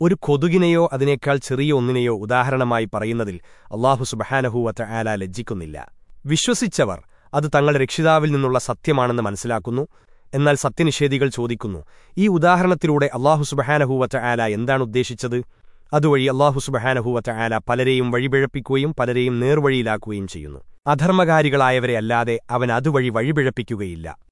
ഒരു കൊതുകിനെയോ അതിനേക്കാൾ ചെറിയ ഒന്നിനെയോ ഉദാഹരണമായി പറയുന്നതിൽ അള്ളാഹു സുബഹാനഹൂവറ്റ ആല ലജ്ജിക്കുന്നില്ല. വിശ്വസിച്ചവർ അത് തങ്ങളുടെ രക്ഷിതാവിൽ നിന്നുള്ള സത്യമാണെന്ന് മനസ്സിലാക്കുന്നു എന്നാൽ സത്യനിഷേധികൾ ചോദിക്കുന്നു ഈ ഉദാഹരണത്തിലൂടെ അള്ളാഹു സുബഹാനഹൂവറ്റ ആല എന്താണ് ഉദ്ദേശിച്ചത്? അതുവഴി അള്ളാഹു സുബഹാനഹൂവറ്റ ആല പലരെയും വഴിപിഴപ്പിക്കുകയും പലരെയും നേർവഴിയിലാക്കുകയും ചെയ്യുന്നു. അധർമ്മകാരികളായവരെ അല്ലാതെ അവൻ അതുവഴി വഴിപിഴപ്പിക്കുകയില്ല.